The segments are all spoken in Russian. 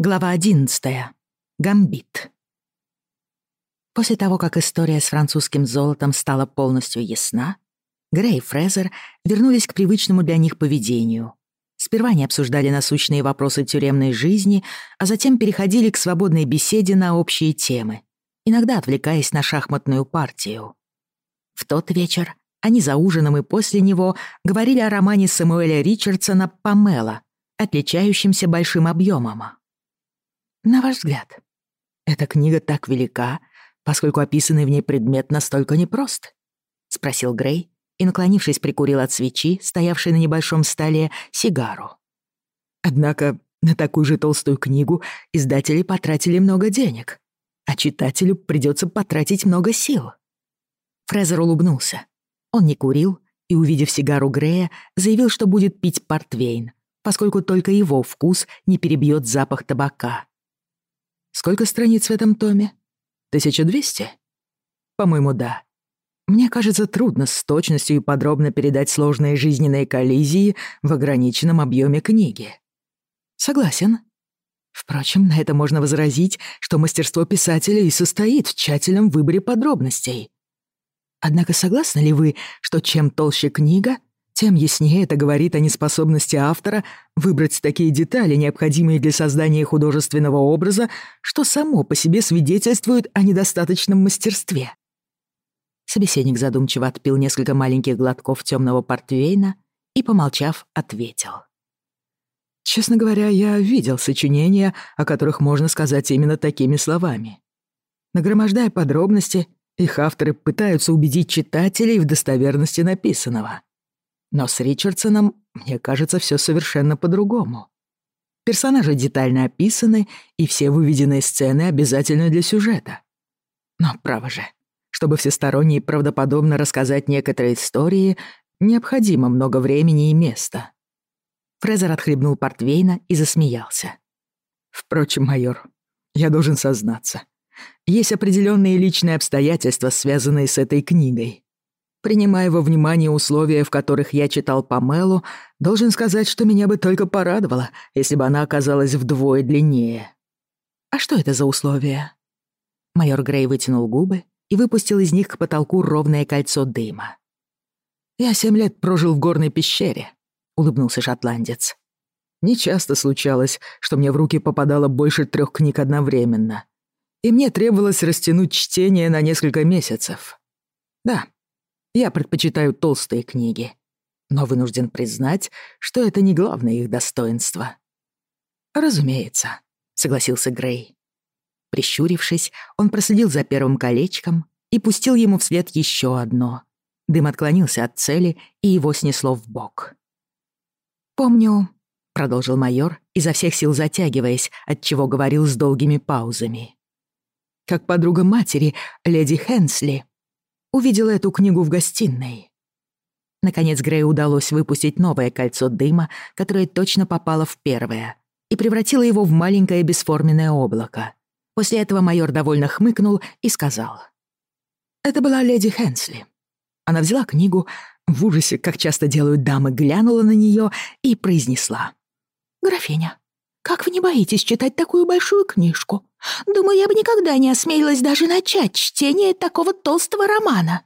Глава 11. Гамбит. После того, как история с французским золотом стала полностью ясна, Грей и Фрезер вернулись к привычному для них поведению. Сперва они обсуждали насущные вопросы тюремной жизни, а затем переходили к свободной беседе на общие темы, иногда отвлекаясь на шахматную партию. В тот вечер они за ужином и после него говорили о романе Самуэля Ричардсона «Памела», отличающемся большим объемом. На ваш взгляд, эта книга так велика, поскольку описанный в ней предмет настолько непрост? Спросил Грей и, наклонившись, прикурил от свечи, стоявшей на небольшом столе, сигару. Однако на такую же толстую книгу издатели потратили много денег, а читателю придется потратить много сил. Фрезер улыбнулся. Он не курил и, увидев сигару Грея, заявил, что будет пить портвейн, поскольку только его вкус не перебьет запах табака. Сколько страниц в этом томе? 1200? По-моему, да. Мне кажется, трудно с точностью и подробно передать сложные жизненные коллизии в ограниченном объеме книги. Согласен. Впрочем, на это можно возразить, что мастерство писателя и состоит в тщательном выборе подробностей. Однако согласны ли вы, что чем толще книга, тем яснее это говорит о неспособности автора выбрать такие детали, необходимые для создания художественного образа, что само по себе свидетельствует о недостаточном мастерстве. Собеседник задумчиво отпил несколько маленьких глотков темного портвейна и, помолчав, ответил. «Честно говоря, я видел сочинения, о которых можно сказать именно такими словами. Нагромождая подробности, их авторы пытаются убедить читателей в достоверности написанного». Но с Ричардсоном, мне кажется, все совершенно по-другому. Персонажи детально описаны, и все выведенные сцены обязательны для сюжета. Но, право же, чтобы всесторонне и правдоподобно рассказать некоторые истории, необходимо много времени и места. Фрезер отхлебнул портвейна и засмеялся. «Впрочем, майор, я должен сознаться. Есть определенные личные обстоятельства, связанные с этой книгой принимая во внимание условия, в которых я читал Памелу, должен сказать, что меня бы только порадовало, если бы она оказалась вдвое длиннее. «А что это за условия?» Майор Грей вытянул губы и выпустил из них к потолку ровное кольцо дыма. «Я семь лет прожил в горной пещере», — улыбнулся шотландец. «Не часто случалось, что мне в руки попадало больше трех книг одновременно, и мне требовалось растянуть чтение на несколько месяцев. Да, я предпочитаю толстые книги, но вынужден признать, что это не главное их достоинство. «Разумеется», — согласился Грей. Прищурившись, он проследил за первым колечком и пустил ему вслед еще одно. Дым отклонился от цели, и его снесло в бок. «Помню», — продолжил майор, изо всех сил затягиваясь, отчего говорил с долгими паузами. «Как подруга матери, леди Хенсли, увидела эту книгу в гостиной. Наконец Грею удалось выпустить новое кольцо дыма, которое точно попало в первое, и превратило его в маленькое бесформенное облако. После этого майор довольно хмыкнул и сказал. «Это была леди Хенсли». Она взяла книгу, в ужасе, как часто делают дамы, глянула на нее и произнесла. «Графиня, как вы не боитесь читать такую большую книжку? Думаю, я бы никогда не осмелилась даже начать чтение такого толстого романа».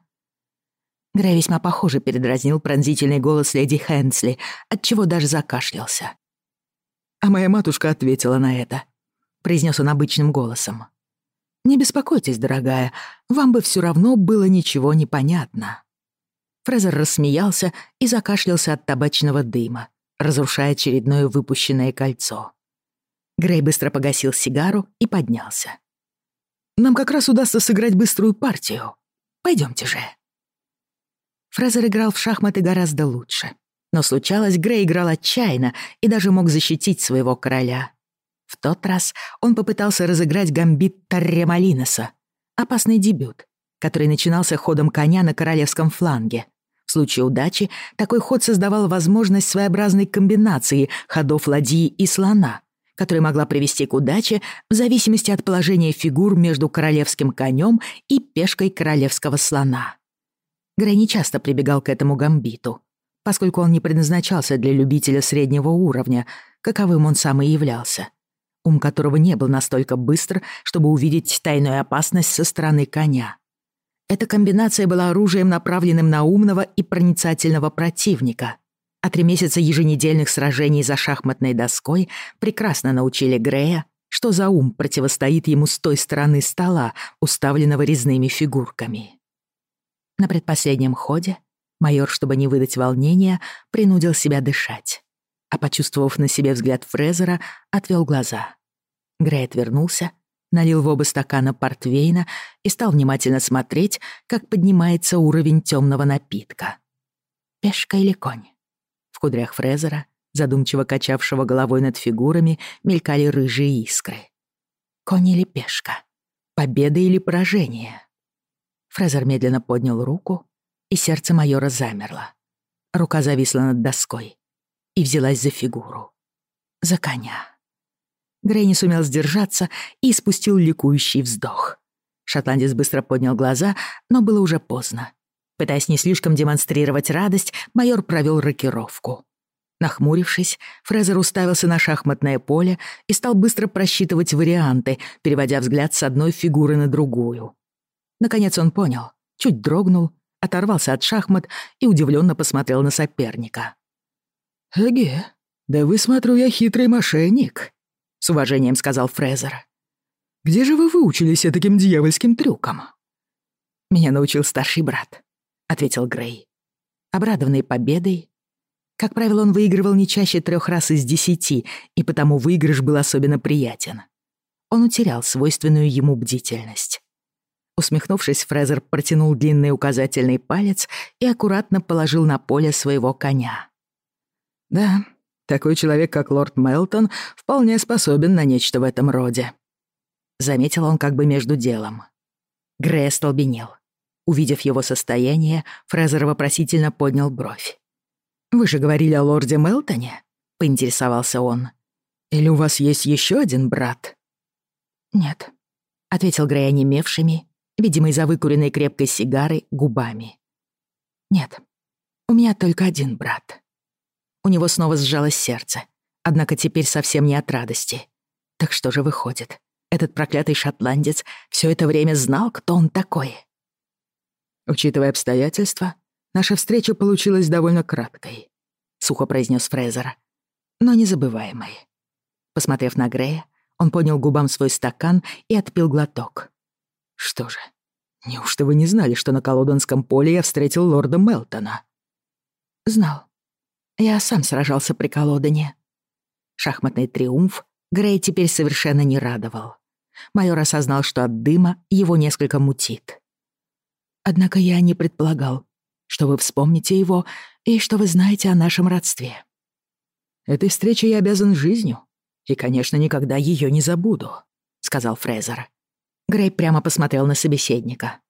Грей весьма похоже передразнил пронзительный голос леди Хэнсли, отчего даже закашлялся. А моя матушка ответила на это. Произнес он обычным голосом. «Не беспокойтесь, дорогая, вам бы все равно было ничего непонятно". Фрезер рассмеялся и закашлялся от табачного дыма, разрушая очередное выпущенное кольцо. Грей быстро погасил сигару и поднялся. «Нам как раз удастся сыграть быструю партию. Пойдемте же». Фрезер играл в шахматы гораздо лучше. Но случалось, Грей играл отчаянно и даже мог защитить своего короля. В тот раз он попытался разыграть гамбит Торремалиноса. Опасный дебют, который начинался ходом коня на королевском фланге. В случае удачи такой ход создавал возможность своеобразной комбинации ходов ладьи и слона, которая могла привести к удаче в зависимости от положения фигур между королевским конем и пешкой королевского слона. Грей не часто прибегал к этому гамбиту, поскольку он не предназначался для любителя среднего уровня, каковым он сам и являлся, ум которого не был настолько быстр, чтобы увидеть тайную опасность со стороны коня. Эта комбинация была оружием, направленным на умного и проницательного противника — а три месяца еженедельных сражений за шахматной доской прекрасно научили Грея, что за ум противостоит ему с той стороны стола, уставленного резными фигурками. На предпоследнем ходе майор, чтобы не выдать волнения, принудил себя дышать, а, почувствовав на себе взгляд Фрезера, отвел глаза. Грей отвернулся, налил в оба стакана портвейна и стал внимательно смотреть, как поднимается уровень темного напитка. «Пешка или конь?» кудрях Фрезера, задумчиво качавшего головой над фигурами, мелькали рыжие искры. Конь или пешка? Победа или поражение? Фрезер медленно поднял руку, и сердце майора замерло. Рука зависла над доской и взялась за фигуру. За коня. Грей не сумел сдержаться и спустил ликующий вздох. Шотландец быстро поднял глаза, но было уже поздно. Пытаясь не слишком демонстрировать радость, майор провел рокировку. Нахмурившись, Фрезер уставился на шахматное поле и стал быстро просчитывать варианты, переводя взгляд с одной фигуры на другую. Наконец он понял, чуть дрогнул, оторвался от шахмат и удивленно посмотрел на соперника. «Эге, да вы, смотрю, я хитрый мошенник», — с уважением сказал Фрезер. «Где же вы выучились таким дьявольским трюкам?» «Меня научил старший брат», — ответил Грей. Обрадованный победой, как правило, он выигрывал не чаще трех раз из десяти, и потому выигрыш был особенно приятен. Он утерял свойственную ему бдительность. Усмехнувшись, Фрезер протянул длинный указательный палец и аккуратно положил на поле своего коня. «Да, такой человек, как лорд Мелтон, вполне способен на нечто в этом роде», — заметил он как бы между делом. Грей остолбенел. Увидев его состояние, Фрезер вопросительно поднял бровь. «Вы же говорили о лорде Мелтоне?» — поинтересовался он. «Или у вас есть еще один брат?» «Нет», — ответил Грей онемевшими, видимо, из-за выкуренной крепкой сигары, губами. «Нет, у меня только один брат». У него снова сжалось сердце, однако теперь совсем не от радости. Так что же выходит? Этот проклятый шотландец все это время знал, кто он такой. Учитывая обстоятельства, наша встреча получилась довольно краткой, сухо произнес Фрезер, но незабываемой. Посмотрев на Грея, он поднял губам свой стакан и отпил глоток. Что же, неужто вы не знали, что на колодонском поле я встретил лорда Мелтона? Знал. Я сам сражался при колодоне. Шахматный триумф Грей теперь совершенно не радовал. Майор осознал, что от дыма его несколько мутит. Однако я не предполагал, что вы вспомните его и что вы знаете о нашем родстве. Этой встрече я обязан жизнью и, конечно, никогда ее не забуду», — сказал Фрезер. Грей прямо посмотрел на собеседника.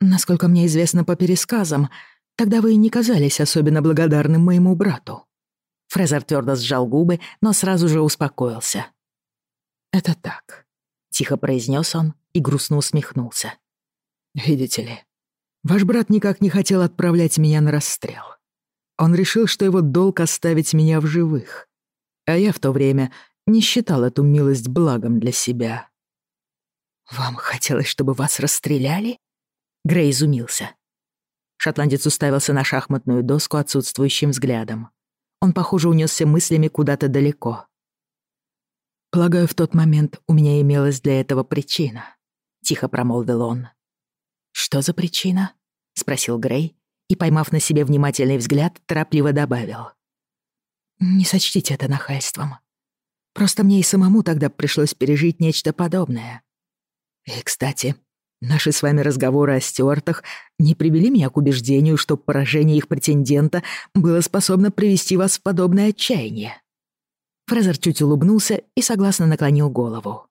«Насколько мне известно по пересказам, тогда вы не казались особенно благодарным моему брату». Фрезер твердо сжал губы, но сразу же успокоился. «Это так», — тихо произнес он и грустно усмехнулся. Видите ли, ваш брат никак не хотел отправлять меня на расстрел. Он решил, что его долг оставить меня в живых. А я в то время не считал эту милость благом для себя. «Вам хотелось, чтобы вас расстреляли?» Грей изумился. Шотландец уставился на шахматную доску отсутствующим взглядом. Он, похоже, унесся мыслями куда-то далеко. «Полагаю, в тот момент у меня имелась для этого причина», — тихо промолвил он. «Что за причина?» — спросил Грей и, поймав на себе внимательный взгляд, торопливо добавил. «Не сочтите это нахальством. Просто мне и самому тогда пришлось пережить нечто подобное. И, кстати, наши с вами разговоры о стюартах не привели меня к убеждению, что поражение их претендента было способно привести вас в подобное отчаяние». Фрезер чуть улыбнулся и согласно наклонил голову.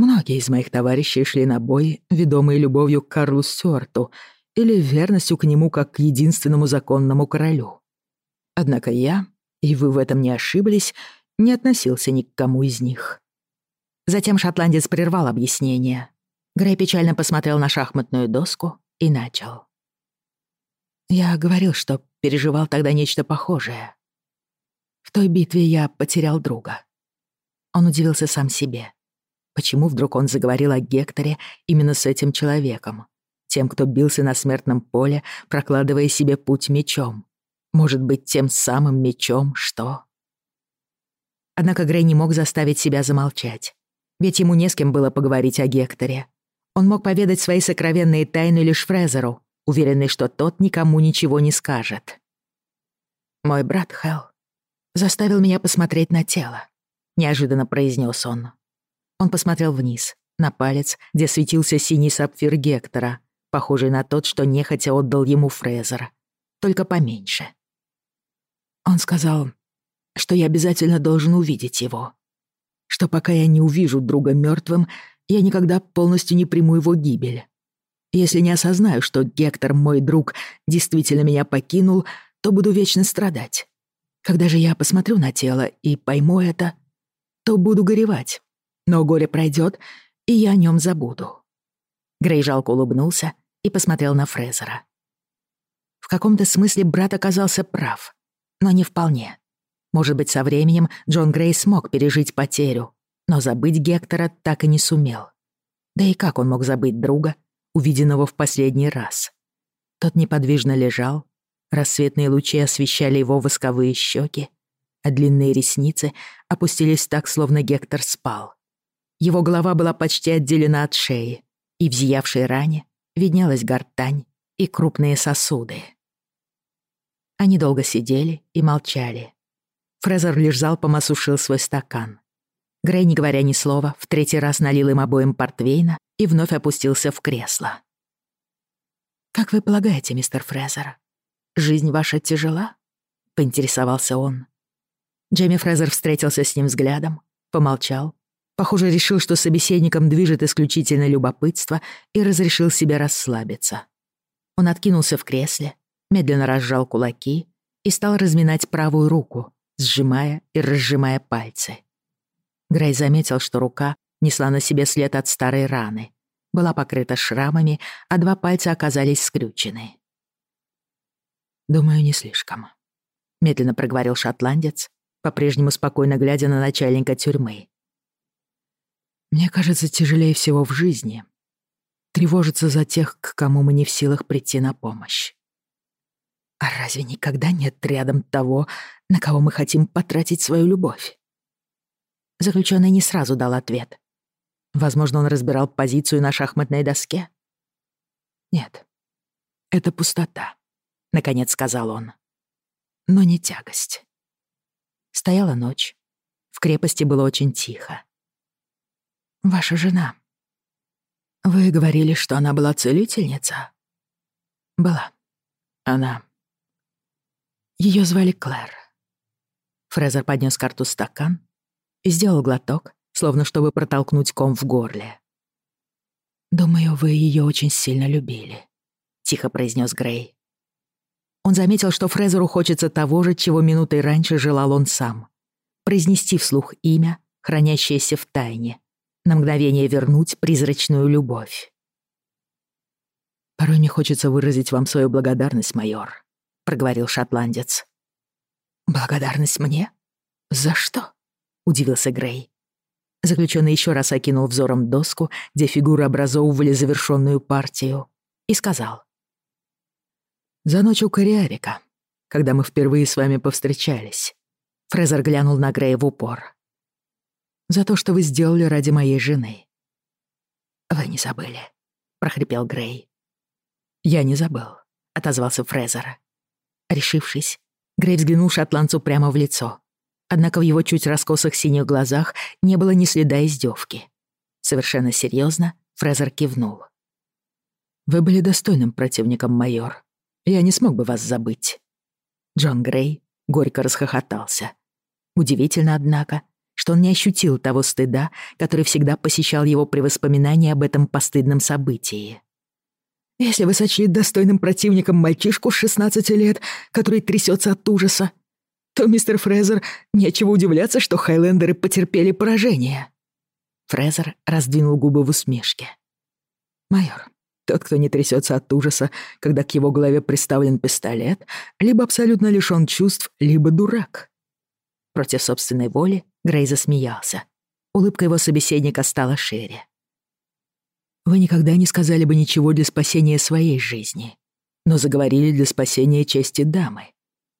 Многие из моих товарищей шли на бой, ведомые любовью к Карлу Стюарту или верностью к нему как к единственному законному королю. Однако я, и вы в этом не ошиблись, не относился ни к кому из них. Затем шотландец прервал объяснение. Грей печально посмотрел на шахматную доску и начал. Я говорил, что переживал тогда нечто похожее. В той битве я потерял друга. Он удивился сам себе. Почему вдруг он заговорил о Гекторе именно с этим человеком? Тем, кто бился на смертном поле, прокладывая себе путь мечом. Может быть, тем самым мечом, что... Однако Грей не мог заставить себя замолчать. Ведь ему не с кем было поговорить о Гекторе. Он мог поведать свои сокровенные тайны лишь Фрезеру, уверенный, что тот никому ничего не скажет. «Мой брат Хелл заставил меня посмотреть на тело», — неожиданно произнес он. Он посмотрел вниз, на палец, где светился синий сапфир Гектора, похожий на тот, что нехотя отдал ему Фрезер. Только поменьше. Он сказал, что я обязательно должен увидеть его. Что пока я не увижу друга мертвым, я никогда полностью не приму его гибель. Если не осознаю, что Гектор, мой друг, действительно меня покинул, то буду вечно страдать. Когда же я посмотрю на тело и пойму это, то буду горевать, но горе пройдет, и я о нем забуду». Грей жалко улыбнулся и посмотрел на Фрезера. В каком-то смысле брат оказался прав, но не вполне. Может быть, со временем Джон Грей смог пережить потерю, но забыть Гектора так и не сумел. Да и как он мог забыть друга, увиденного в последний раз? Тот неподвижно лежал, рассветные лучи освещали его восковые щеки, а длинные ресницы опустились так, словно Гектор спал. Его голова была почти отделена от шеи, и в зиявшей ране виднелась гортань и крупные сосуды. Они долго сидели и молчали. Фрезер лишь залпом осушил свой стакан. Грей, не говоря ни слова, в третий раз налил им обоим портвейна и вновь опустился в кресло. «Как вы полагаете, мистер Фрезер, жизнь ваша тяжела?» — поинтересовался он. Джейми Фрезер встретился с ним взглядом, помолчал Похоже, решил, что собеседником движет исключительно любопытство и разрешил себе расслабиться. Он откинулся в кресле, медленно разжал кулаки и стал разминать правую руку, сжимая и разжимая пальцы. Грей заметил, что рука несла на себе след от старой раны, была покрыта шрамами, а два пальца оказались скрючены. «Думаю, не слишком», — медленно проговорил шотландец, по-прежнему спокойно глядя на начальника тюрьмы. Мне кажется, тяжелее всего в жизни тревожиться за тех, к кому мы не в силах прийти на помощь. А разве никогда нет рядом того, на кого мы хотим потратить свою любовь? Заключенный не сразу дал ответ. Возможно, он разбирал позицию на шахматной доске. Нет, это пустота, наконец сказал он. Но не тягость. Стояла ночь. В крепости было очень тихо ваша жена. Вы говорили, что она была целительница? Была. Она. Ее звали Клэр. Фрезер поднес карту стакан и сделал глоток, словно чтобы протолкнуть ком в горле. «Думаю, вы ее очень сильно любили», — тихо произнес Грей. Он заметил, что Фрезеру хочется того же, чего минутой раньше желал он сам. Произнести вслух имя, хранящееся в тайне, на мгновение вернуть призрачную любовь. «Порой мне хочется выразить вам свою благодарность, майор», — проговорил шотландец. «Благодарность мне? За что?» — удивился Грей. Заключенный еще раз окинул взором доску, где фигуры образовывали завершенную партию, и сказал. «За ночь у Кориарика, когда мы впервые с вами повстречались». Фрезер глянул на Грея в упор за то, что вы сделали ради моей жены». «Вы не забыли», — прохрипел Грей. «Я не забыл», — отозвался Фрезер. Решившись, Грей взглянул шотландцу прямо в лицо. Однако в его чуть раскосых синих глазах не было ни следа издевки. Совершенно серьезно Фрезер кивнул. «Вы были достойным противником, майор. Я не смог бы вас забыть». Джон Грей горько расхохотался. Удивительно, однако, что он не ощутил того стыда, который всегда посещал его при воспоминании об этом постыдном событии. «Если вы сочли достойным противником мальчишку с 16 лет, который трясется от ужаса, то, мистер Фрезер, нечего удивляться, что хайлендеры потерпели поражение». Фрезер раздвинул губы в усмешке. «Майор, тот, кто не трясется от ужаса, когда к его голове приставлен пистолет, либо абсолютно лишён чувств, либо дурак». Против собственной воли Грей засмеялся. Улыбка его собеседника стала шире. «Вы никогда не сказали бы ничего для спасения своей жизни, но заговорили для спасения чести дамы,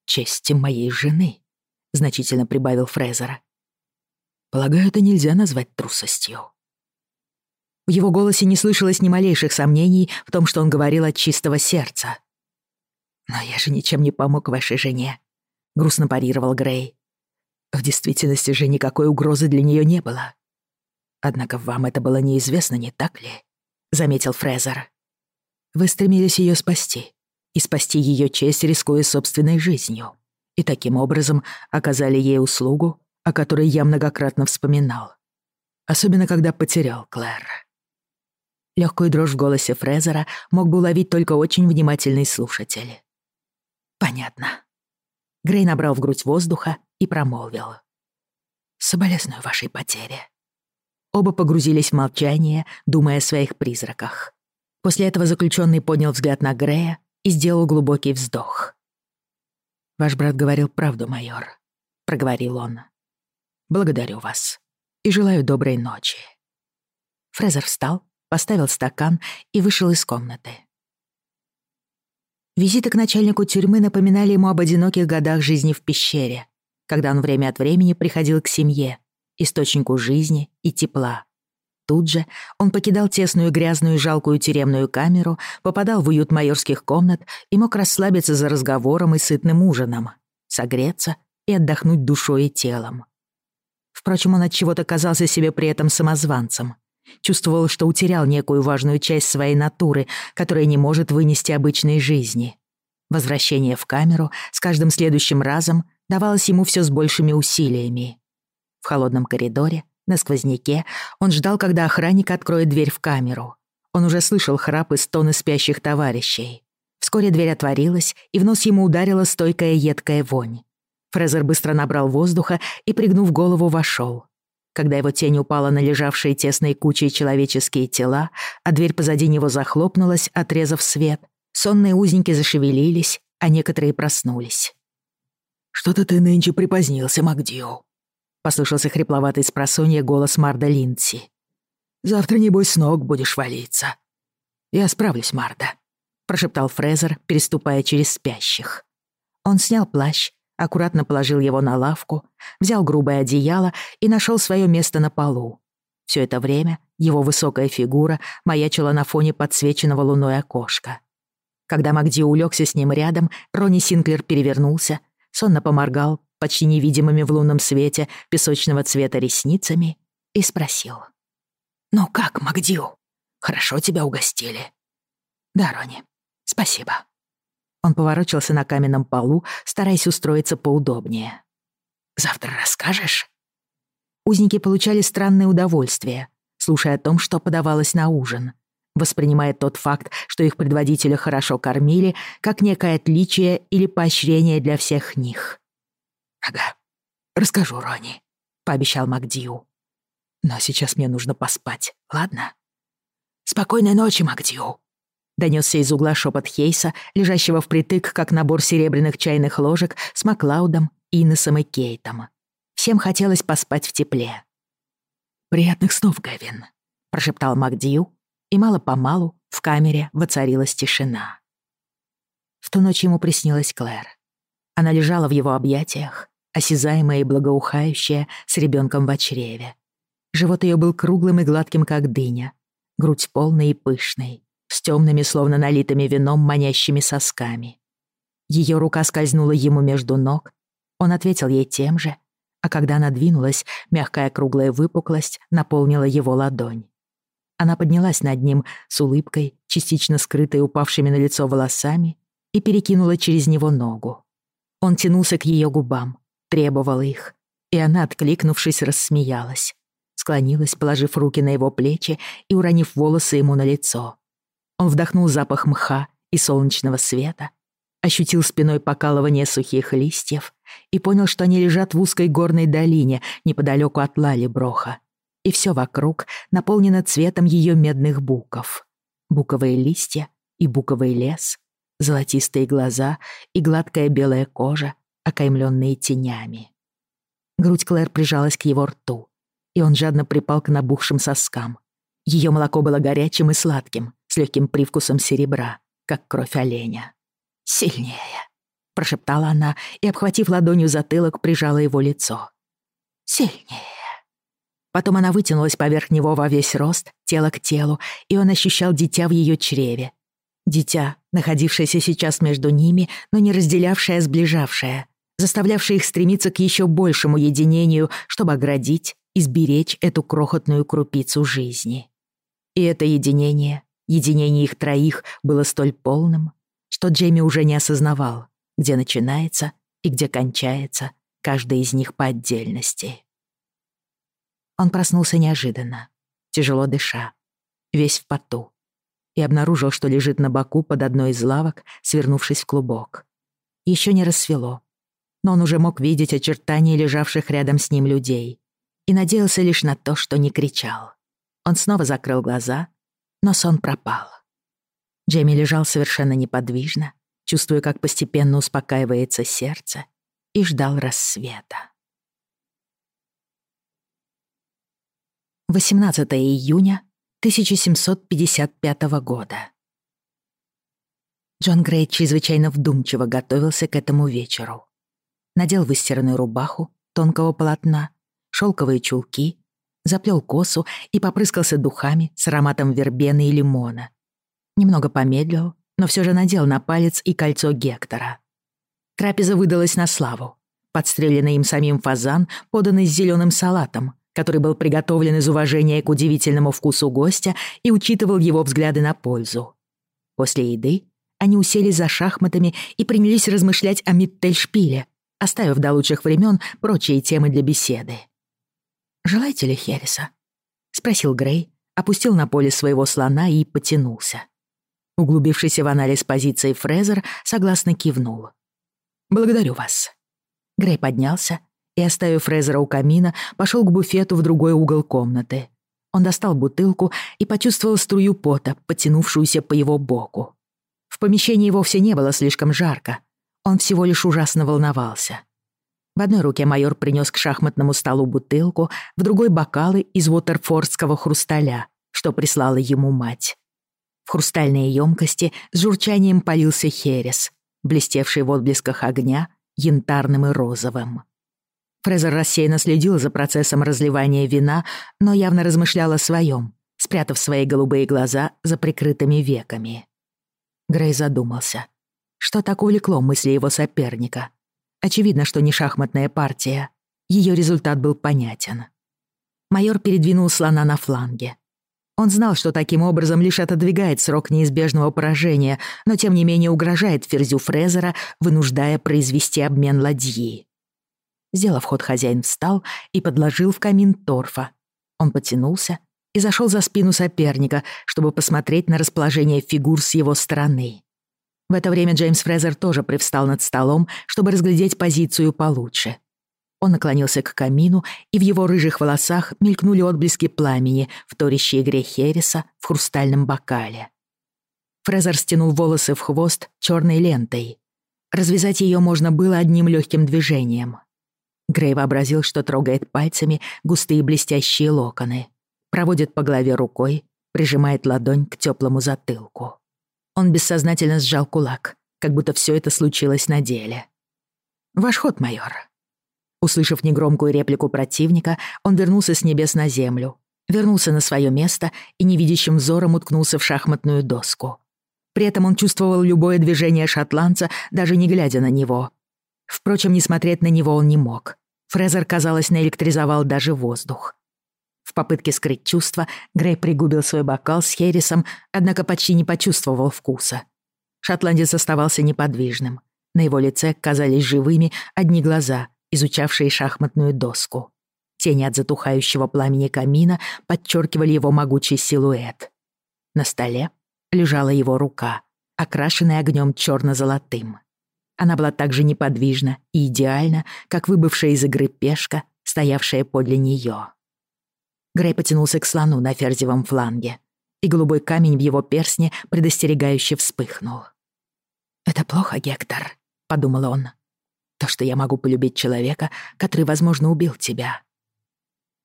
чести моей жены», — значительно прибавил Фрезера. «Полагаю, это нельзя назвать трусостью». В его голосе не слышалось ни малейших сомнений в том, что он говорил от чистого сердца. «Но я же ничем не помог вашей жене», — грустно парировал Грей. В действительности же никакой угрозы для нее не было. Однако вам это было неизвестно, не так ли? Заметил Фрезер. Вы стремились ее спасти. И спасти ее честь, рискуя собственной жизнью. И таким образом оказали ей услугу, о которой я многократно вспоминал. Особенно, когда потерял Клэр. Легкую дрожь в голосе Фрезера мог бы уловить только очень внимательный слушатель. «Понятно». Грей набрал в грудь воздуха и промолвил. «Соболезную вашей потере». Оба погрузились в молчание, думая о своих призраках. После этого заключенный поднял взгляд на Грея и сделал глубокий вздох. «Ваш брат говорил правду, майор», — проговорил он. «Благодарю вас и желаю доброй ночи». Фрезер встал, поставил стакан и вышел из комнаты. Визиты к начальнику тюрьмы напоминали ему об одиноких годах жизни в пещере, когда он время от времени приходил к семье, источнику жизни и тепла. Тут же он покидал тесную, грязную, жалкую тюремную камеру, попадал в уют майорских комнат и мог расслабиться за разговором и сытным ужином, согреться и отдохнуть душой и телом. Впрочем, он от чего-то казался себе при этом самозванцем. Чувствовал, что утерял некую важную часть своей натуры, которая не может вынести обычной жизни. Возвращение в камеру с каждым следующим разом давалось ему все с большими усилиями. В холодном коридоре, на сквозняке, он ждал, когда охранник откроет дверь в камеру. Он уже слышал храп и стоны спящих товарищей. Вскоре дверь отворилась, и в нос ему ударила стойкая едкая вонь. Фрезер быстро набрал воздуха и, пригнув голову, вошел. Когда его тень упала на лежавшие тесной кучей человеческие тела, а дверь позади него захлопнулась, отрезав свет, сонные узники зашевелились, а некоторые проснулись. «Что-то ты нынче припозднился, Макдио. — послышался хрипловатый с голос Марда Линдси. «Завтра, небось, с ног будешь валиться». «Я справлюсь, Марда», — прошептал Фрезер, переступая через спящих. Он снял плащ, аккуратно положил его на лавку, взял грубое одеяло и нашел свое место на полу. Все это время его высокая фигура маячила на фоне подсвеченного луной окошка. Когда Макди улегся с ним рядом, Ронни Синклер перевернулся — сонно поморгал почти невидимыми в лунном свете песочного цвета ресницами и спросил. «Ну как, Магдио? Хорошо тебя угостили». «Да, Рони, спасибо». Он поворочился на каменном полу, стараясь устроиться поудобнее. «Завтра расскажешь?» Узники получали странное удовольствие, слушая о том, что подавалось на ужин воспринимая тот факт, что их предводителя хорошо кормили, как некое отличие или поощрение для всех них. «Ага, расскажу Рони», — пообещал Макдиу. «Но сейчас мне нужно поспать, ладно?» «Спокойной ночи, Макдиу. — донёсся из угла шепот Хейса, лежащего впритык, как набор серебряных чайных ложек с Маклаудом, Иннесом и Кейтом. Всем хотелось поспать в тепле. «Приятных снов, Гавин», — прошептал Макдиу и мало-помалу в камере воцарилась тишина. В ту ночь ему приснилась Клэр. Она лежала в его объятиях, осязаемая и благоухающая, с ребенком в чреве. Живот ее был круглым и гладким, как дыня, грудь полной и пышной, с темными, словно налитыми вином, манящими сосками. Ее рука скользнула ему между ног, он ответил ей тем же, а когда она двинулась, мягкая круглая выпуклость наполнила его ладонь. Она поднялась над ним с улыбкой, частично скрытой упавшими на лицо волосами, и перекинула через него ногу. Он тянулся к ее губам, требовал их, и она, откликнувшись, рассмеялась. Склонилась, положив руки на его плечи и уронив волосы ему на лицо. Он вдохнул запах мха и солнечного света, ощутил спиной покалывание сухих листьев и понял, что они лежат в узкой горной долине неподалеку от Лалиброха и все вокруг наполнено цветом ее медных буков. Буковые листья и буковый лес, золотистые глаза и гладкая белая кожа, окаймленные тенями. Грудь Клэр прижалась к его рту, и он жадно припал к набухшим соскам. Ее молоко было горячим и сладким, с легким привкусом серебра, как кровь оленя. «Сильнее!» — прошептала она и, обхватив ладонью затылок, прижала его лицо. «Сильнее!» Потом она вытянулась поверх него во весь рост, тело к телу, и он ощущал дитя в ее чреве. Дитя, находившееся сейчас между ними, но не разделявшее, а сближавшее, заставлявшее их стремиться к еще большему единению, чтобы оградить и сберечь эту крохотную крупицу жизни. И это единение, единение их троих, было столь полным, что Джейми уже не осознавал, где начинается и где кончается каждый из них по отдельности. Он проснулся неожиданно, тяжело дыша, весь в поту, и обнаружил, что лежит на боку под одной из лавок, свернувшись в клубок. Еще не рассвело, но он уже мог видеть очертания лежавших рядом с ним людей и надеялся лишь на то, что не кричал. Он снова закрыл глаза, но сон пропал. Джейми лежал совершенно неподвижно, чувствуя, как постепенно успокаивается сердце, и ждал рассвета. 18 июня 1755 года. Джон Грей чрезвычайно вдумчиво готовился к этому вечеру. Надел выстиранную рубаху тонкого полотна, шелковые чулки, заплел косу и попрыскался духами с ароматом вербены и лимона. Немного помедлил, но все же надел на палец и кольцо Гектора. Трапеза выдалась на славу. Подстреленный им самим фазан, поданный с зеленым салатом, который был приготовлен из уважения к удивительному вкусу гостя и учитывал его взгляды на пользу. После еды они усели за шахматами и принялись размышлять о Миттельшпиле, оставив до лучших времен прочие темы для беседы. «Желаете ли Хереса?» — спросил Грей, опустил на поле своего слона и потянулся. Углубившийся в анализ позиции Фрезер согласно кивнул. «Благодарю вас». Грей поднялся, и, оставив Рейзера у камина, пошел к буфету в другой угол комнаты. Он достал бутылку и почувствовал струю пота, потянувшуюся по его боку. В помещении вовсе не было слишком жарко. Он всего лишь ужасно волновался. В одной руке майор принес к шахматному столу бутылку, в другой — бокалы из вотерфордского хрусталя, что прислала ему мать. В хрустальные емкости с журчанием полился херес, блестевший в отблесках огня янтарным и розовым. Фрезер рассеянно следил за процессом разливания вина, но явно размышлял о своем, спрятав свои голубые глаза за прикрытыми веками. Грей задумался. Что так увлекло мысли его соперника? Очевидно, что не шахматная партия. Ее результат был понятен. Майор передвинул слона на фланге. Он знал, что таким образом лишь отодвигает срок неизбежного поражения, но тем не менее угрожает ферзю Фрезера, вынуждая произвести обмен ладьи. Сделав ход, хозяин встал и подложил в камин торфа. Он потянулся и зашел за спину соперника, чтобы посмотреть на расположение фигур с его стороны. В это время Джеймс Фрезер тоже привстал над столом, чтобы разглядеть позицию получше. Он наклонился к камину, и в его рыжих волосах мелькнули отблески пламени, в вторящие игре Хереса в хрустальном бокале. Фрезер стянул волосы в хвост черной лентой. Развязать ее можно было одним легким движением — Грей вообразил, что трогает пальцами густые блестящие локоны, проводит по голове рукой, прижимает ладонь к теплому затылку. Он бессознательно сжал кулак, как будто все это случилось на деле. «Ваш ход, майор». Услышав негромкую реплику противника, он вернулся с небес на землю, вернулся на свое место и невидящим взором уткнулся в шахматную доску. При этом он чувствовал любое движение шотландца, даже не глядя на него. Впрочем, не смотреть на него он не мог. Фрезер, казалось, наэлектризовал даже воздух. В попытке скрыть чувства Грей пригубил свой бокал с хересом, однако почти не почувствовал вкуса. Шотландец оставался неподвижным. На его лице казались живыми одни глаза, изучавшие шахматную доску. Тени от затухающего пламени камина подчеркивали его могучий силуэт. На столе лежала его рука, окрашенная огнем черно-золотым. Она была так же неподвижна и идеальна, как выбывшая из игры пешка, стоявшая подле нее. Грей потянулся к слону на ферзевом фланге, и голубой камень в его персне предостерегающе вспыхнул. «Это плохо, Гектор», — подумал он. «То, что я могу полюбить человека, который, возможно, убил тебя.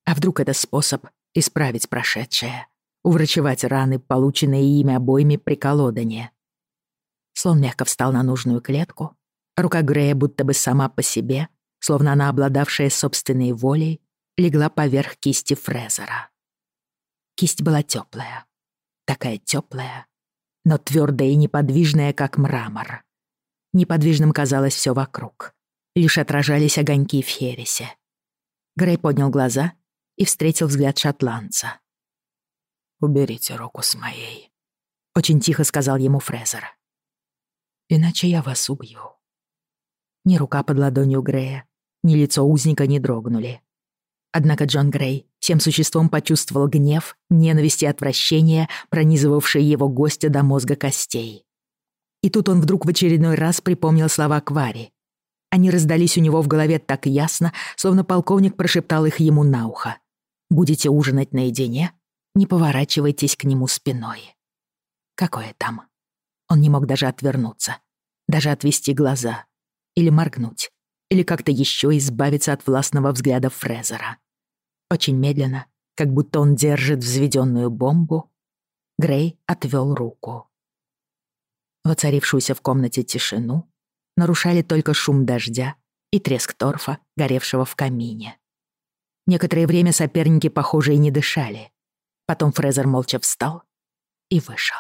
А вдруг это способ исправить прошедшее, уврачевать раны, полученные ими обоими при колодане? Слон мягко встал на нужную клетку. Рука Грея будто бы сама по себе, словно она, обладавшая собственной волей, легла поверх кисти Фрезера. Кисть была теплая, такая теплая, но твердая и неподвижная, как мрамор. Неподвижным казалось все вокруг. Лишь отражались огоньки в хересе. Грей поднял глаза и встретил взгляд шотландца. «Уберите руку с моей», — очень тихо сказал ему Фрезера иначе я вас убью». Ни рука под ладонью Грея, ни лицо узника не дрогнули. Однако Джон Грей всем существом почувствовал гнев, ненависть и отвращение, пронизывавшие его гостя до мозга костей. И тут он вдруг в очередной раз припомнил слова Квари. Они раздались у него в голове так ясно, словно полковник прошептал их ему на ухо. «Будете ужинать наедине? Не поворачивайтесь к нему спиной». Какое там он не мог даже отвернуться, даже отвести глаза, или моргнуть, или как-то еще избавиться от властного взгляда Фрезера. Очень медленно, как будто он держит взведенную бомбу, Грей отвел руку. Воцарившуюся в комнате тишину нарушали только шум дождя и треск торфа, горевшего в камине. Некоторое время соперники, похоже, и не дышали. Потом Фрезер молча встал и вышел.